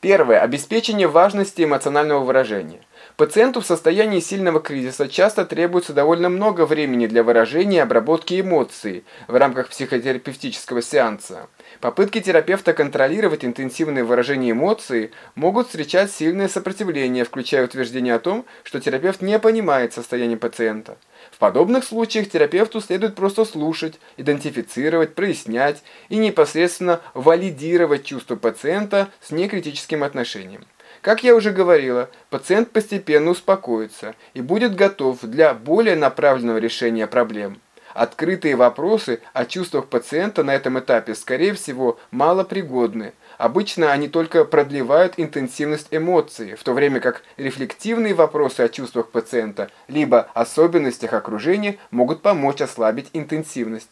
Первое. Обеспечение важности эмоционального выражения. Пациенту в состоянии сильного кризиса часто требуется довольно много времени для выражения и обработки эмоций в рамках психотерапевтического сеанса. Попытки терапевта контролировать интенсивное выражение эмоций могут встречать сильное сопротивление, включая утверждение о том, что терапевт не понимает состояние пациента. В подобных случаях терапевту следует просто слушать, идентифицировать, прояснять и непосредственно валидировать чувства пациента с некритическим отношением. Как я уже говорила, пациент постепенно успокоится и будет готов для более направленного решения проблем. Открытые вопросы о чувствах пациента на этом этапе, скорее всего, малопригодны. Обычно они только продлевают интенсивность эмоций, в то время как рефлективные вопросы о чувствах пациента либо особенностях окружения могут помочь ослабить интенсивность.